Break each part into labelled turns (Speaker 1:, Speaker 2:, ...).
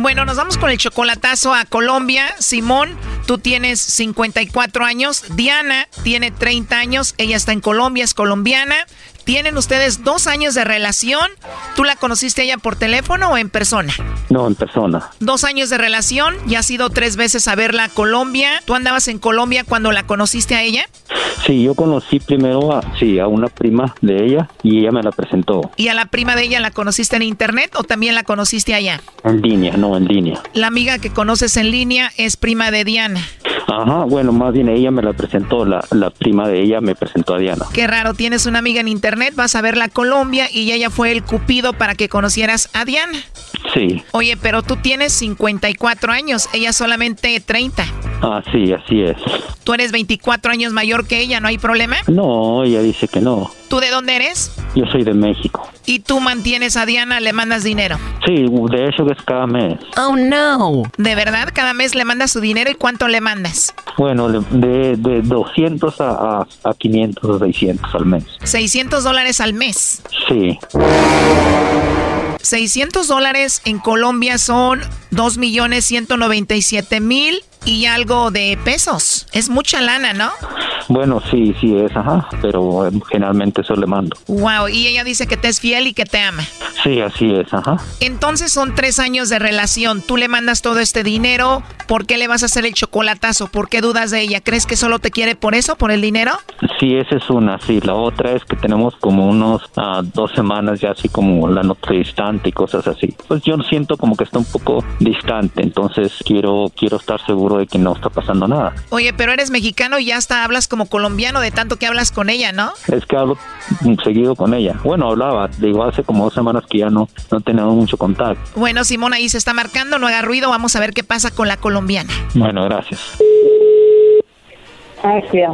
Speaker 1: Bueno, nos vamos con el chocolatazo a Colombia. Simón, tú tienes 54 años. Diana tiene 30 años. Ella está en Colombia, es colombiana. Tienen ustedes dos años de relación. ¿Tú la conociste ella por teléfono o en persona?
Speaker 2: No, en persona.
Speaker 1: Dos años de relación. Ya has ido tres veces a verla a Colombia. ¿Tú andabas en Colombia cuando la conociste a ella?
Speaker 2: Sí, yo conocí primero a, sí, a una prima de ella y ella me la presentó.
Speaker 1: ¿Y a la prima de ella la conociste en internet o también la conociste allá?
Speaker 2: En línea, no, en línea.
Speaker 1: La amiga que conoces en línea es prima de Diana.
Speaker 2: Ajá, bueno, más bien ella me la presentó, la, la prima de ella me presentó a Diana.
Speaker 1: Qué raro, tienes una amiga en internet, vas a verla a Colombia y ella fue el cupido para que conocieras a Diana.
Speaker 2: Sí.
Speaker 1: Oye, pero tú tienes 54 años, ella solamente 30.
Speaker 2: Ah, sí, así es.
Speaker 1: Tú eres 24 años mayor que ella, ¿no hay problema?
Speaker 2: No, ella dice que no.
Speaker 1: ¿Tú de dónde eres?
Speaker 2: Yo soy de México.
Speaker 1: ¿Y tú mantienes a Diana, le mandas dinero?
Speaker 2: Sí, de hecho es cada mes.
Speaker 1: Oh, no. ¿De verdad? ¿Cada mes le mandas su dinero y cuánto le mandas?
Speaker 2: Bueno, de, de 200 a, a, a 500 o 600 al mes.
Speaker 1: 600 dólares al mes.
Speaker 2: Sí.
Speaker 1: 600 dólares en Colombia son 2 millones 197 mil y algo de pesos. Es mucha lana, ¿no?
Speaker 2: Bueno, sí, sí es, ajá, pero eh, generalmente eso le mando.
Speaker 1: Wow, y ella dice que te es fiel y que te ama.
Speaker 2: Sí, así es, ajá.
Speaker 1: Entonces son tres años de relación. Tú le mandas todo este dinero. ¿Por qué le vas a hacer el chocolatazo? ¿Por qué dudas de ella? ¿Crees que solo te quiere por eso, por el dinero?
Speaker 2: Sí, esa es una, sí. La otra es que tenemos como unos ah, dos semanas ya así como la nota distante y cosas así. Pues yo siento como que está un poco distante, entonces quiero, quiero estar seguro de que no está pasando nada.
Speaker 1: Oye, pero eres mexicano y ya hasta hablas como colombiano de tanto que hablas con ella, ¿no?
Speaker 2: Es que hablo seguido con ella. Bueno, hablaba, digo, hace como dos semanas que ya no, no tenemos mucho contacto.
Speaker 1: Bueno, Simón ahí se está marcando, no haga ruido, vamos a ver qué pasa con la colombiana.
Speaker 2: Bueno, gracias.
Speaker 3: Gracias.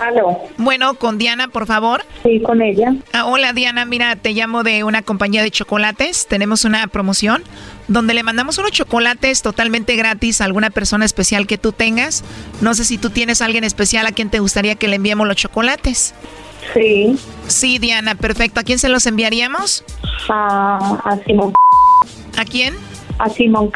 Speaker 3: Aló.
Speaker 1: Bueno, con Diana, por favor.
Speaker 3: Sí, con ella.
Speaker 1: Ah, hola Diana, mira, te llamo de una compañía de chocolates. Tenemos una promoción donde le mandamos unos chocolates totalmente gratis a alguna persona especial que tú tengas. No sé si tú tienes a alguien especial a quien te gustaría que le enviemos los chocolates.
Speaker 3: Sí.
Speaker 1: Sí, Diana, perfecto. ¿A quién se los enviaríamos?
Speaker 3: A, a Simón.
Speaker 1: ¿A quién?
Speaker 3: A Simón.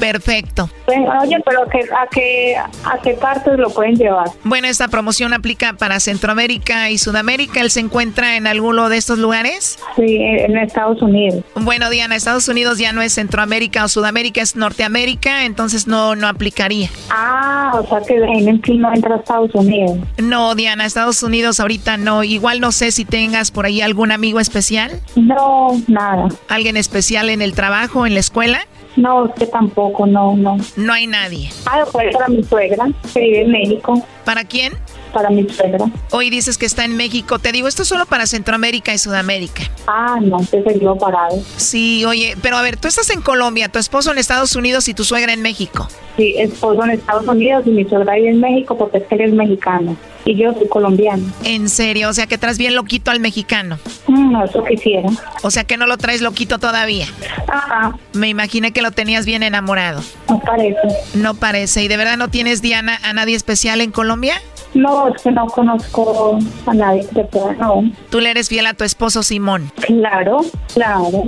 Speaker 1: Perfecto.
Speaker 3: Oye, pero ¿a qué, a, qué, ¿a qué partes lo pueden llevar?
Speaker 1: Bueno, esta promoción aplica para Centroamérica y Sudamérica. ¿Él se encuentra en alguno de estos lugares?
Speaker 3: Sí, en Estados Unidos.
Speaker 1: Bueno, Diana, Estados Unidos ya no es Centroamérica o Sudamérica, es Norteamérica, entonces no, no aplicaría.
Speaker 3: Ah, o sea que en sí no entra a Estados Unidos.
Speaker 1: No, Diana, Estados Unidos ahorita no. Igual no sé si tengas por ahí algún amigo especial.
Speaker 3: No, nada.
Speaker 1: ¿Alguien especial en el trabajo, en la escuela?
Speaker 3: No, que tampoco, no, no.
Speaker 1: No hay nadie.
Speaker 3: Ah, pues para mi suegra, que vive en México.
Speaker 1: ¿Para quién?
Speaker 3: Para mi suegra.
Speaker 1: Hoy dices que está en México. Te digo, esto es solo para Centroamérica y Sudamérica.
Speaker 3: Ah, no, te seguido parado.
Speaker 1: Sí, oye, pero a ver, tú estás en Colombia, tu esposo en Estados Unidos y tu suegra en México.
Speaker 3: Sí, esposo en Estados Unidos y mi suegra vive en México porque es que él es mexicano y yo soy colombiano.
Speaker 1: En serio, o sea que traes bien loquito al mexicano.
Speaker 3: Mm, eso quisiera.
Speaker 1: O sea que no lo traes loquito todavía.
Speaker 3: Ajá.
Speaker 1: Me imaginé que lo tenías bien enamorado.
Speaker 3: No parece.
Speaker 1: No parece. ¿Y de verdad no tienes, Diana, a nadie especial en Colombia?
Speaker 3: No, es que no conozco a nadie que pueda, no.
Speaker 1: Tú le eres fiel a tu esposo Simón.
Speaker 3: Claro, claro.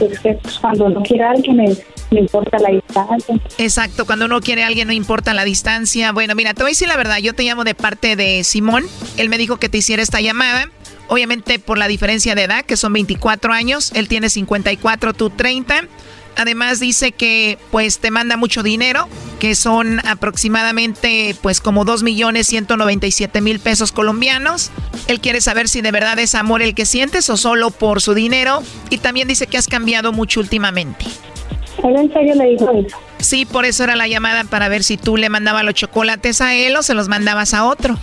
Speaker 3: Es que cuando uno quiere a alguien es, no importa la distancia.
Speaker 1: Exacto, cuando uno quiere a alguien no importa la distancia. Bueno, mira, te voy a decir la verdad, yo te llamo de parte de Simón. Él me dijo que te hiciera esta llamada. Obviamente por la diferencia de edad, que son 24 años, él tiene 54, tú 30. Además dice que pues te manda mucho dinero, que son aproximadamente pues como 2 millones 197 mil pesos colombianos. Él quiere saber si de verdad es amor el que sientes o solo por su dinero. Y también dice que has cambiado mucho últimamente.
Speaker 3: ¿Él en serio le dijo eso?
Speaker 1: Sí, por eso era la llamada para ver si tú le mandabas los chocolates a él o se los mandabas a otro.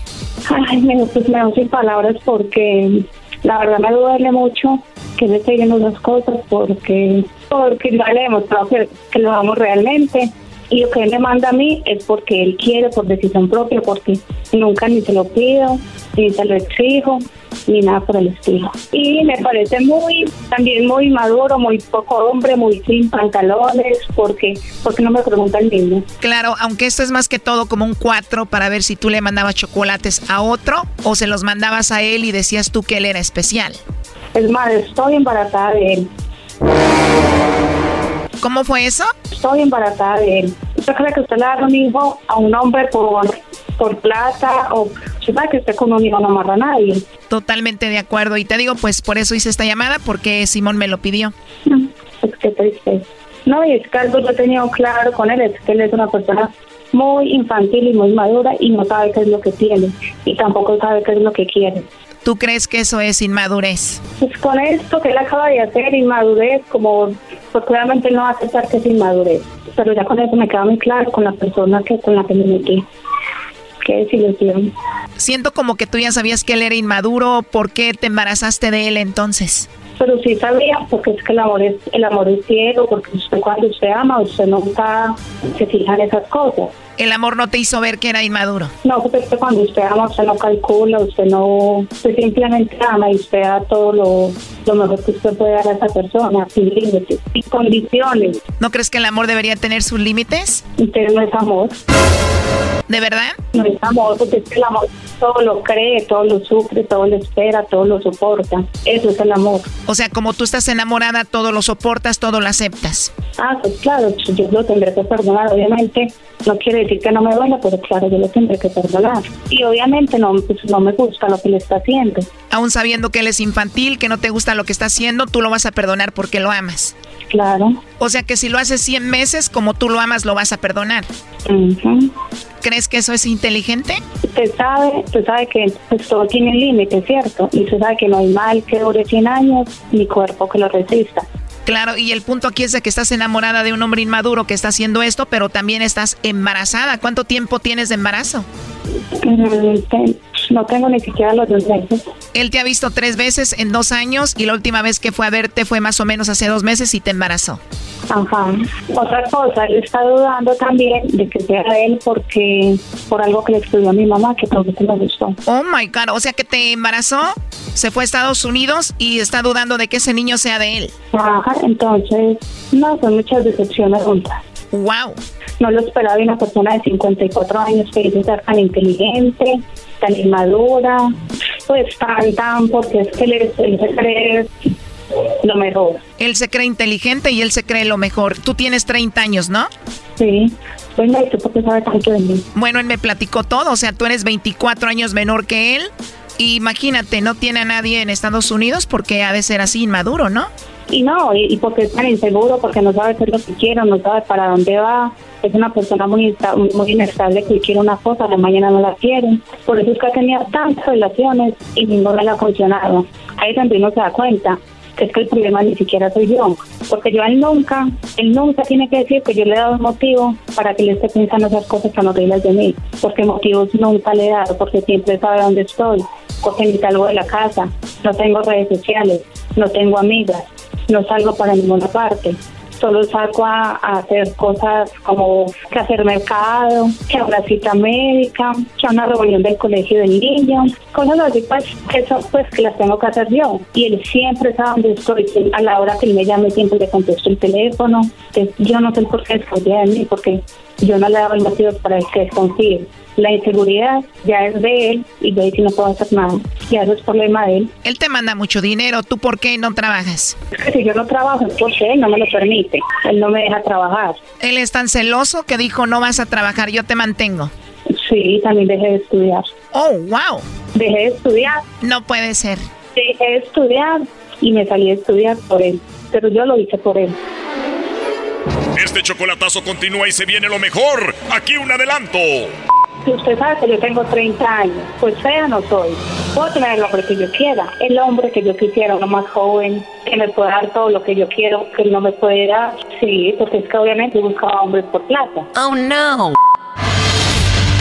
Speaker 3: Ay, me, pues me doy sin palabras porque la verdad me duele mucho que le esté esas cosas porque porque ya le he demostrado que, que lo amo realmente. Y lo que él me manda a mí es porque él quiere, por decisión propia, porque nunca ni se lo pido, ni se lo exijo, ni nada por el estilo. Y me parece muy, también muy maduro, muy poco hombre, muy sin pantalones, porque, porque no me pregunta el mismo.
Speaker 1: Claro, aunque esto es más que todo como un cuatro para ver si tú le mandabas chocolates a otro o se los mandabas a él y decías tú que él era especial.
Speaker 3: Es más, estoy embarazada de él.
Speaker 1: ¿Cómo fue eso?
Speaker 3: Estoy embarazada de él. ¿Usted cree que usted le da un hijo a un hombre por, por plata o se sabe que usted con un hijo no amarra a nadie?
Speaker 1: Totalmente de acuerdo. Y te digo, pues por eso hice esta llamada, porque Simón me lo pidió.
Speaker 3: Mm, es que triste. No, y es que algo yo he tenido claro con él, es que él es una persona muy infantil y muy madura y no sabe qué es lo que tiene y tampoco sabe qué es lo que quiere.
Speaker 1: ¿Tú crees que eso es inmadurez?
Speaker 3: Pues con esto que él acaba de hacer, inmadurez, como pues claramente no va a aceptar que es inmadurez. Pero ya con eso me queda muy claro con la persona que con la que me metí. Qué desilusión.
Speaker 1: Siento como que tú ya sabías que él era inmaduro. ¿Por qué te embarazaste de él entonces?
Speaker 3: Pero sí sabía, porque es que el amor es, el amor es ciego, porque usted cuando usted ama, usted nunca se fija en esas cosas
Speaker 1: el amor no te hizo ver que era inmaduro.
Speaker 3: No, porque cuando usted ama, usted no calcula, usted no, usted simplemente ama y usted da todo lo, lo mejor que usted puede dar a esa persona, sin límites, sin condiciones.
Speaker 1: ¿No crees que el amor debería tener sus límites?
Speaker 3: Usted no es amor.
Speaker 1: ¿De verdad?
Speaker 3: No es amor, porque es que el amor todo lo cree, todo lo sufre, todo lo espera, todo lo soporta. Eso es el amor.
Speaker 1: O sea, como tú estás enamorada, todo lo soportas, todo lo aceptas.
Speaker 3: Ah, pues claro, yo lo tendré que perdonar, obviamente. No quiere decir que no me duela, pero claro, yo lo tendré que perdonar. Y obviamente no, pues no me gusta lo que le está haciendo.
Speaker 1: Aún sabiendo que él es infantil, que no te gusta lo que está haciendo, tú lo vas a perdonar porque lo amas.
Speaker 3: Claro.
Speaker 1: O sea que si lo haces 100 meses, como tú lo amas, lo vas a perdonar. ¿Crees que eso es inteligente?
Speaker 3: Usted sabe, usted sabe que pues, todo tiene límite, ¿cierto? Y usted sabe que no hay mal que dure 100 años ni cuerpo que lo resista.
Speaker 1: Claro, y el punto aquí es de que estás enamorada de un hombre inmaduro que está haciendo esto, pero también estás embarazada. ¿Cuánto tiempo tienes de embarazo?
Speaker 3: No tengo ni siquiera los dos meses.
Speaker 1: Él te ha visto tres veces en dos años y la última vez que fue a verte fue más o menos hace dos meses y te embarazó.
Speaker 3: Ajá. Otra cosa, él está dudando también de que sea él porque por algo que le escribió a mi mamá que tampoco me gustó.
Speaker 1: Oh my God, o sea que te embarazó, se fue a Estados Unidos y está dudando de que ese niño sea de él.
Speaker 3: Ajá, entonces, no, son muchas decepciones juntas.
Speaker 1: Wow.
Speaker 3: No lo esperaba de una persona de 54 años que dice ser tan inteligente, tan inmadura, pues tan, tan, porque es que él, él se cree lo mejor.
Speaker 1: Él se cree inteligente y él se cree lo mejor. Tú tienes 30 años, ¿no?
Speaker 3: Sí. Bueno, ¿y por qué tanto de mí?
Speaker 1: Bueno, él me platicó todo, o sea, tú eres 24 años menor que él. Imagínate, no tiene a nadie en Estados Unidos porque ha de ser así inmaduro, ¿no?
Speaker 3: Y no, y, porque es tan inseguro, porque no sabe qué es lo que quiere, no sabe para dónde va. Es una persona muy, muy inestable que quiere una cosa, la mañana no la quiere. Por eso es que ha tenido tantas relaciones y ninguna le ha funcionado. Ahí también uno se da cuenta es que el problema ni siquiera soy yo, porque yo él nunca, él nunca tiene que decir que yo le he dado un motivo para que él esté pensando esas cosas tan horribles de mí, porque motivos nunca le he dado, porque siempre sabe dónde estoy, porque ni salgo de la casa, no tengo redes sociales, no tengo amigas, no salgo para ninguna parte solo salgo a, hacer cosas como que hacer mercado, que a una cita médica, que a una reunión del colegio del niño, cosas así pues que pues que las tengo que hacer yo. Y él siempre sabe dónde estoy, a la hora que él me llame siempre le contesto el teléfono, que yo no sé por qué desconfía de mí, porque yo no le daba el motivo para el que desconfíe. La inseguridad ya es de él y de ahí si no puedo hacer nada. Ya eso es problema de él.
Speaker 1: Él te manda mucho dinero, ¿tú por qué no trabajas?
Speaker 3: Es que si yo no trabajo es porque él no me lo permite. Él no me deja trabajar.
Speaker 1: Él es tan celoso que dijo no vas a trabajar, yo te mantengo.
Speaker 3: Sí, también dejé de estudiar.
Speaker 1: Oh, wow.
Speaker 3: Dejé de estudiar.
Speaker 1: No puede ser.
Speaker 3: Dejé de estudiar y me salí de estudiar por él. Pero yo lo hice por él.
Speaker 4: Este chocolatazo continúa y se viene lo mejor. Aquí un adelanto.
Speaker 3: Si usted sabe que yo tengo 30 años, pues fea no soy. Puedo tener el hombre que yo quiera, el hombre que yo quisiera, uno más joven, que me pueda dar todo lo que yo quiero, que no me puede dar. Sí, porque es que obviamente buscaba hombres por plata.
Speaker 1: Oh no.